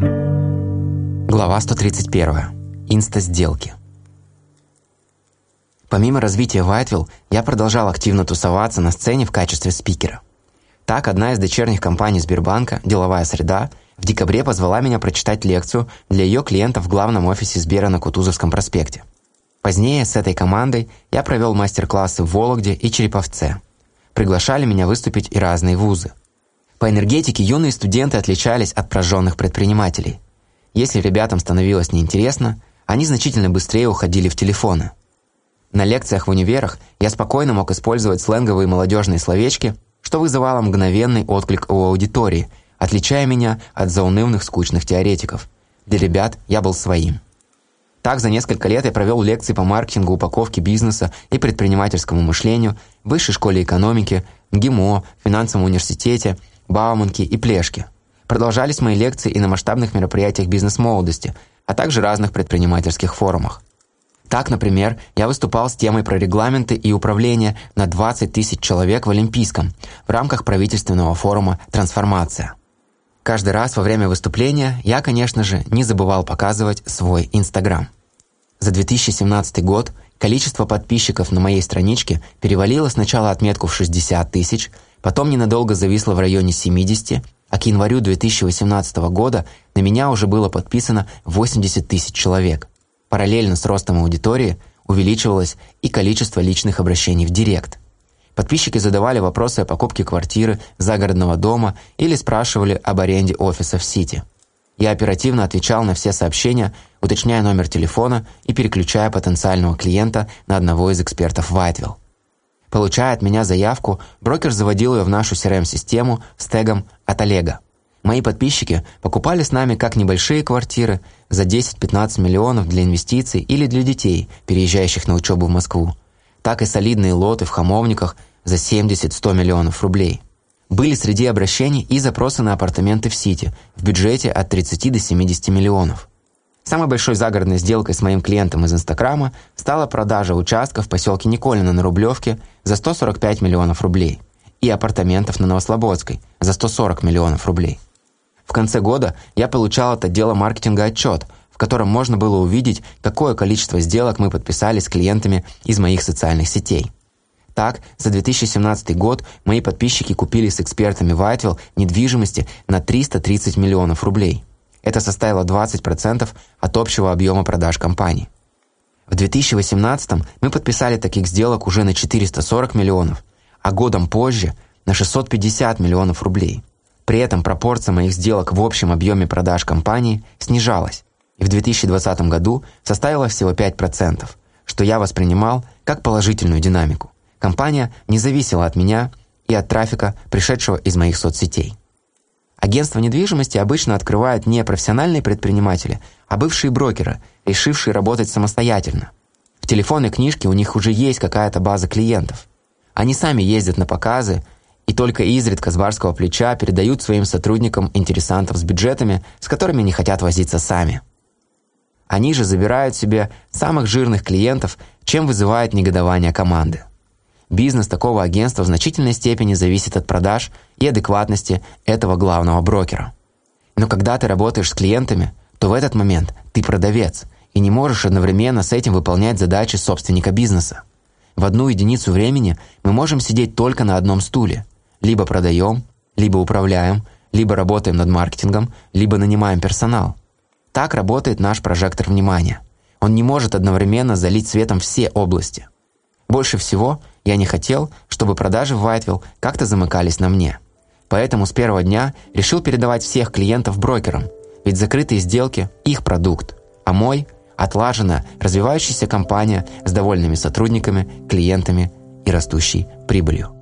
Глава 131. Инста-сделки. Помимо развития Whiteville, я продолжал активно тусоваться на сцене в качестве спикера. Так, одна из дочерних компаний Сбербанка, «Деловая среда», в декабре позвала меня прочитать лекцию для ее клиентов в главном офисе Сбера на Кутузовском проспекте. Позднее с этой командой я провел мастер-классы в Вологде и Череповце. Приглашали меня выступить и разные вузы. По энергетике юные студенты отличались от прожженных предпринимателей. Если ребятам становилось неинтересно, они значительно быстрее уходили в телефоны. На лекциях в универах я спокойно мог использовать сленговые молодежные словечки, что вызывало мгновенный отклик у аудитории, отличая меня от заунывных скучных теоретиков. Для ребят я был своим. Так, за несколько лет я провел лекции по маркетингу, упаковке бизнеса и предпринимательскому мышлению в Высшей школе экономики, ГИМО, финансовом университете, Бауманке и Плешке. Продолжались мои лекции и на масштабных мероприятиях бизнес-молодости, а также разных предпринимательских форумах. Так, например, я выступал с темой про регламенты и управление на 20 тысяч человек в Олимпийском в рамках правительственного форума «Трансформация». Каждый раз во время выступления я, конечно же, не забывал показывать свой Инстаграм. За 2017 год количество подписчиков на моей страничке перевалило сначала отметку в 60 тысяч, потом ненадолго зависло в районе 70, а к январю 2018 года на меня уже было подписано 80 тысяч человек. Параллельно с ростом аудитории увеличивалось и количество личных обращений в Директ. Подписчики задавали вопросы о покупке квартиры, загородного дома или спрашивали об аренде офиса в Сити. Я оперативно отвечал на все сообщения, уточняя номер телефона и переключая потенциального клиента на одного из экспертов Whiteville. Получая от меня заявку, брокер заводил ее в нашу CRM-систему с тегом «От Олега». Мои подписчики покупали с нами как небольшие квартиры за 10-15 миллионов для инвестиций или для детей, переезжающих на учебу в Москву, так и солидные лоты в Хамовниках за 70-100 миллионов рублей. Были среди обращений и запросы на апартаменты в Сити в бюджете от 30 до 70 миллионов. Самой большой загородной сделкой с моим клиентом из Инстаграма стала продажа участка в поселке Николино на Рублевке за 145 миллионов рублей и апартаментов на Новослободской за 140 миллионов рублей. В конце года я получал от отдела маркетинга отчет, в котором можно было увидеть, какое количество сделок мы подписали с клиентами из моих социальных сетей. Так, за 2017 год мои подписчики купили с экспертами Whiteville недвижимости на 330 миллионов рублей – это составило 20% от общего объема продаж компании. В 2018 мы подписали таких сделок уже на 440 миллионов, а годом позже на 650 миллионов рублей. При этом пропорция моих сделок в общем объеме продаж компании снижалась и в 2020 году составила всего 5%, что я воспринимал как положительную динамику. Компания не зависела от меня и от трафика, пришедшего из моих соцсетей. Агентство недвижимости обычно открывают не профессиональные предприниматели, а бывшие брокеры, решившие работать самостоятельно. В телефонной книжке у них уже есть какая-то база клиентов. Они сами ездят на показы и только изредка с барского плеча передают своим сотрудникам интересантов с бюджетами, с которыми не хотят возиться сами. Они же забирают себе самых жирных клиентов, чем вызывает негодование команды. Бизнес такого агентства в значительной степени зависит от продаж и адекватности этого главного брокера. Но когда ты работаешь с клиентами, то в этот момент ты продавец и не можешь одновременно с этим выполнять задачи собственника бизнеса. В одну единицу времени мы можем сидеть только на одном стуле. Либо продаем, либо управляем, либо работаем над маркетингом, либо нанимаем персонал. Так работает наш прожектор внимания. Он не может одновременно залить светом все области. Больше всего – я не хотел, чтобы продажи в Whiteville как-то замыкались на мне. Поэтому с первого дня решил передавать всех клиентов брокерам, ведь закрытые сделки – их продукт, а мой – отлаженная, развивающаяся компания с довольными сотрудниками, клиентами и растущей прибылью.